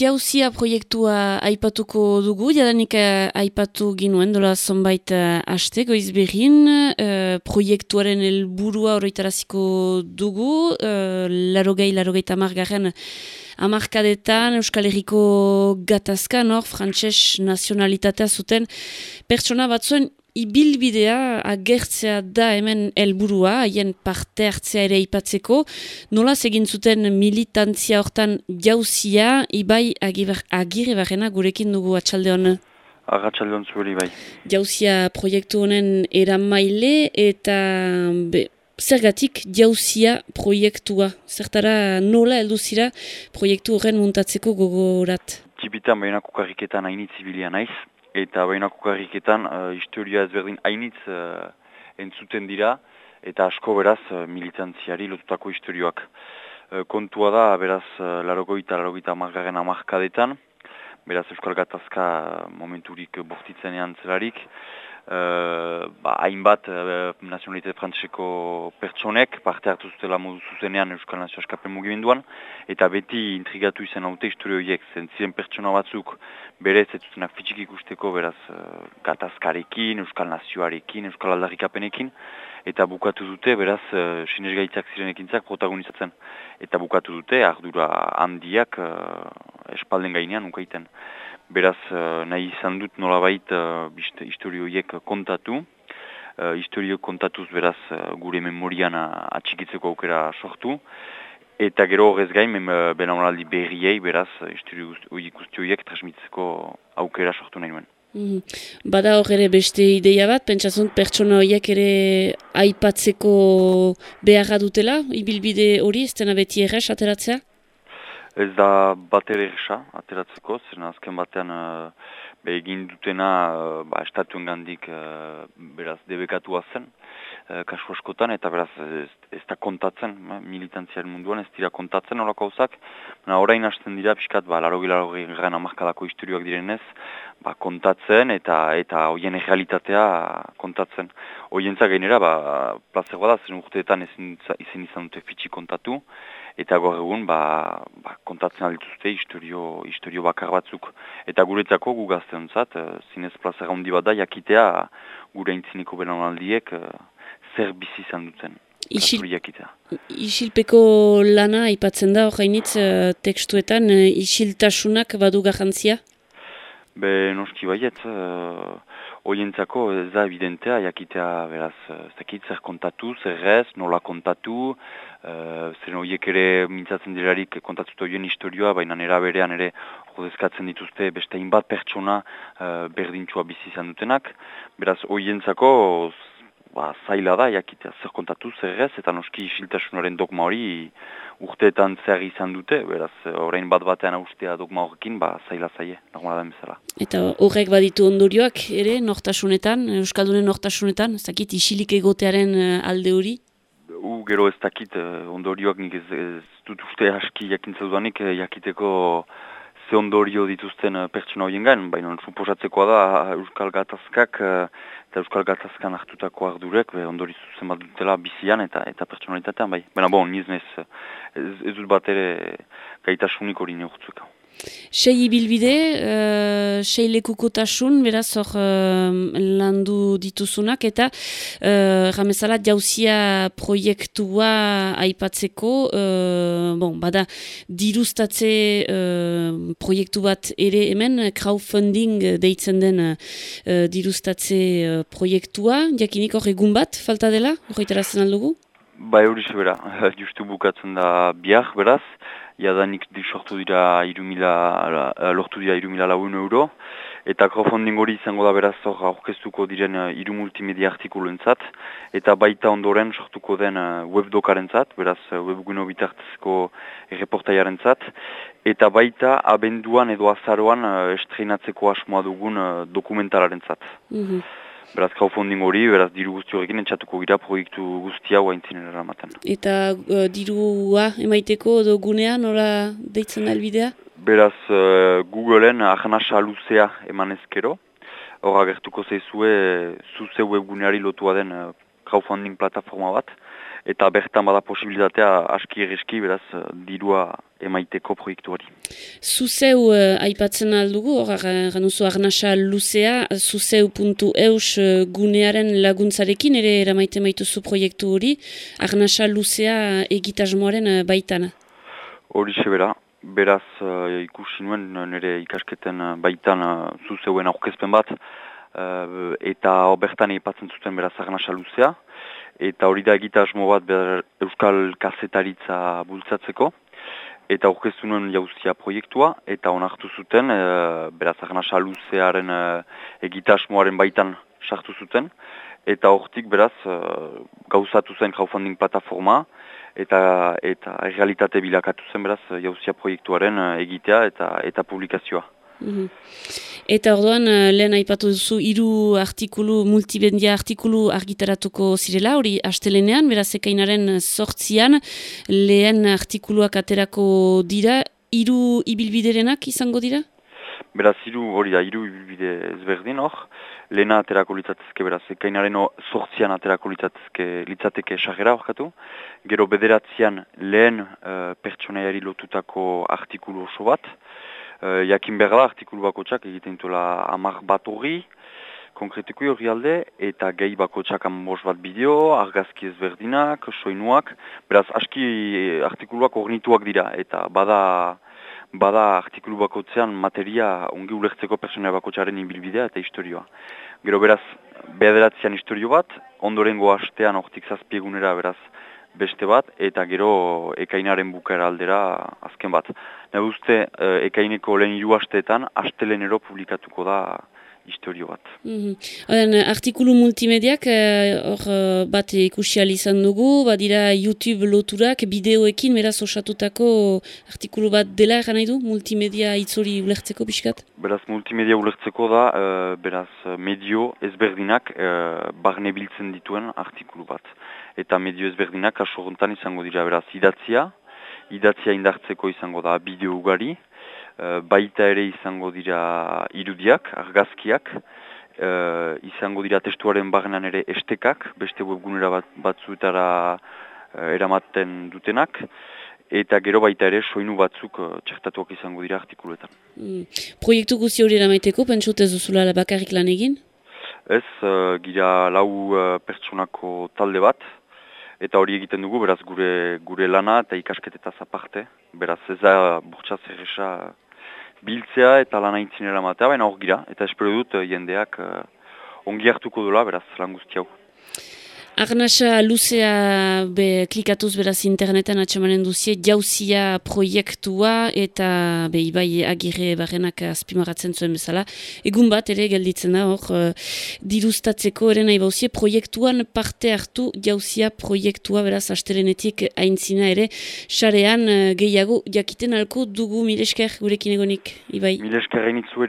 jauzia proiektua aipatuko dugu, jadanik uh, aipatu ginuen, dola zonbait uh, aste, goiz behin, uh, proiektuaren helburua horretaraziko dugu, uh, larogei, larogei tamargaren amarkadetan Euskal Herriko gatazka, nor, frantses nazionalitatea zuten, pertsona batzuen ibilbidea agertzea da hemen helburua haien parte hartzea ere ipatzeko, nola egin zuten militantzia hortan jauzia, ibai agire barrena gurekin dugu atxalde hona? Agatxalde hon zuheri bai. Jauzia proiektu honen eramaile eta be, zergatik jauzia proiektua? Zertara nola helduzira proiektu horren muntatzeko gogorat? Txipitan behinako karriketan hainitz zibilia naiz, eta bainako karriketan uh, historia ezberdin hainitz uh, entzuten dira eta asko beraz uh, militantziari lotutako historioak. Uh, kontua da, beraz, uh, larogoita, larogoita amargaren amarkadetan, beraz Euskal Gatazka momenturik bortitzenean zelarik, ba, hainbat uh, nazionalitate frantzeko pertsonek parte hartu zutela modu zuzenean Euskal Nazio Askapen mugimenduan, eta beti intrigatu izan haute historio horiek, zen ziren pertsona batzuk berez ez zutenak fitxik ikusteko beraz uh, gatazkarekin, Euskal Nazioarekin, Euskal Aldarrikapenekin, eta bukatu dute beraz uh, sinesgaitzak zirenekintzak protagonizatzen. Eta bukatu dute ardura handiak uh, espalden gainean ukaiten. Beraz, uh, nahi izan dut nolabait uh, historioiek kontatu. Uh, historio kontatuz beraz uh, gure memorian atxikitzeko aukera sortu. Eta gero horrez gain, benaunaldi berriei beraz historio guztioiek transmitzeko aukera sortu nahi nuen. Mm Bada hor ere beste ideia bat, pentsazun pertsona horiek ere aipatzeko beharra dutela, ibilbide hori, ez dena beti errez ateratzea? Ez da bat ere ateratzeko, zer azken batean uh, egin dutena uh, ba, estatuen gandik uh, beraz debekatua zen, uh, kasu askotan, eta beraz ez, ez da kontatzen, uh, militantziaren munduan ez dira kontatzen horako hauzak, orain hasten dira pixkat, ba, laro gila garen amarkadako historioak direnez, ba, kontatzen eta eta hoien errealitatea kontatzen. Hoientza gainera, ba, plazerua da, zen urteetan ezin izan dute fitxi kontatu, eta gaur egun ba, ba, kontatzen aldituzte historio, historio bakar batzuk. Eta guretzako gu gazten zat, uh, zinez plazera handi bat da, jakitea gure intziniko belanaldiek uh, zer bizi izan duten. Isil, isilpeko lana aipatzen da, horreinitz uh, tekstuetan, isiltasunak badu garrantzia? Be, noski baiet, uh, oientzako ez da evidentea, jakitea, beraz, zekit, zer kontatu, zer ez, nola kontatu, uh, zer horiek ere mintzatzen dirarik kontatzuta horien historioa, baina nera berean ere jodezkatzen dituzte beste inbat pertsona uh, berdintxua bizi izan dutenak, beraz, oientzako, ba, zaila da, jakitea, zer kontatu, zer ez, eta noski isiltasunaren dogma hori urteetan zer izan dute, beraz, orain bat batean austea dogma horrekin, ba, zaila zaie, normala da bezala. Eta horrek baditu ondorioak ere, nortasunetan, Euskaldunen nortasunetan, ez dakit isilik egotearen eh, alde hori? U, gero ez dakit eh, ondorioak nik ez, ez dut uste aski jakintza duanik, eh, jakiteko ze ondorio dituzten pertsona horien gain, baina suposatzekoa da Euskal Gatazkak eta Euskal Gatazkan hartutako ardurek, be, ondori zuzen bat dutela bizian eta eta pertsonalitatean, bai. Baina bon, niznez, ez, ez dut bat ere gaitasunik hori neurtzuka. Sei ibilbide, uh, sei lekukotasun, beraz hor uh, landu dituzunak, eta uh, ramezala jauzia proiektua aipatzeko, uh, bon, bada dirustatze uh, proiektu bat ere hemen, crowdfunding deitzen den uh, dirustatze uh, proiektua, jakinik hor egun bat, falta dela, horretarazten aldugu? Ba, hori bera, justu bukatzen da biak, beraz, jadanik sortu dira irumila, eh, lortu dira irumila laun euro, eta crowdfunding hori izango da beraz hor aurkeztuko diren uh, iru multimedia artikulu eta baita ondoren sortuko den uh, webdokaren zat, beraz webguno bitartzeko erreportaiaren zat, eta baita abenduan edo azaroan estreinatzeko asmoa dugun dokumentalaren zat. Mhm. Beraz, crowdfunding hori, beraz, diru guzti horrekin etxatuko gira proiektu guztia hoa intzinen eramaten. Eta uh, dirua emaiteko edo gunea, nola deitzen albidea? Beraz, uh, Googleen ahanasa luzea eman ezkero. Hor agertuko zeizue, zuze webguneari lotua den uh, crowdfunding plataforma bat. Eta bertan bada posibilitatea aski egeski beraz dirua emaiteko proiektuari. Zuzeu uh, aipatzen aldugu, hor ganuzu arnasa luzea, zuzeu.eus gunearen laguntzarekin ere eramaite maituzu proiektu hori, arnasa luzea egitasmoaren baitana. Hori sebera, beraz uh, ikusi nuen nire ikasketen baitan uh, zuzeuen aurkezpen bat, uh, eta bertan eipatzen zuten beraz arnasa luzea, eta hori da egitasmo bat Euskal Kazetaritza bultzatzeko, eta aurkeztu nuen jauzia proiektua, eta onartu zuten, e, beraz arnasa luzearen e, egitasmoaren baitan sartu zuten, eta hortik beraz e, gauzatu zen crowdfunding plataforma, eta eta realitate bilakatu zen beraz jauzia proiektuaren egitea eta eta publikazioa. Mhm. Eta orduan, eh, lehen aipatu duzu, hiru artikulu, multibendia artikulu argitaratuko zirela, hori astelenean, beraz ekainaren sortzian, lehen artikuluak aterako dira, hiru ibilbiderenak izango dira? Beraz, hiru hori da, hiru ibilbide ezberdin hor, lehena aterako litzatezke, beraz, ekainaren sortzian aterako litzatezke, litzateke esagera horkatu, gero bederatzean lehen uh, pertsonaiari lotutako artikulu oso bat, Uh, jakin behar da, artikulu bakotxak egiten duela amak bat hori, konkretiko hori alde, eta gehi bakotxak ambos bat bideo, argazki ezberdinak, soinuak, beraz, aski artikuluak ornituak dira, eta bada, bada artikulu bakotzean materia ongi ulertzeko personea bakotxaren inbilbidea eta historioa. Gero beraz, behaderatzean historio bat, ondorengo hastean ortik zazpiegunera beraz, beste bat, eta gero ekainaren bukera aldera azken bat. Nahi uste, uh, ekaineko lehen hiru asteetan, astelenero publikatuko da historio bat. Mm -hmm. artikulu multimediak, eh, hor uh, bat ikusial izan dugu, badira YouTube loturak, bideoekin, beraz osatutako artikulu bat dela egan nahi du, multimedia itzori ulertzeko pixkat? Beraz, multimedia ulertzeko da, uh, beraz, medio ezberdinak uh, barne biltzen dituen artikulu bat. Eta medio ezberdinak asorontan izango dira, beraz, idatzia, idatzia indartzeko izango da bideo ugari, uh, baita ere izango dira irudiak, argazkiak, uh, izango dira testuaren barnean ere estekak, beste webgunera bat, batzuetara uh, eramaten dutenak, eta gero baita ere soinu batzuk uh, txertatuak izango dira artikuluetan. Mm. Proiektu guzti hori eramaiteko, pentsut ez duzula bakarrik lan egin? Ez, uh, gira lau uh, pertsonako talde bat, eta hori egiten dugu, beraz gure gure lana eta ikasketetaz aparte. Beraz ez da burtsa zerresa biltzea eta lana intzinera matea, baina hor gira, eta espero dut uh, jendeak uh, ongi hartuko dola, beraz lan guzti hau. Arnasa luzea be, klikatuz beraz internetan atxamanen duzie jauzia proiektua eta be, ibai agire barrenak azpimaratzen zuen bezala. Egun bat ere gelditzen da hor uh, dirustatzeko ere nahi bauzie proiektuan parte hartu jauzia proiektua beraz astelenetik aintzina ere sarean uh, gehiago jakiten alko dugu milesker gurekin egonik, ibai. Milesker hainitzu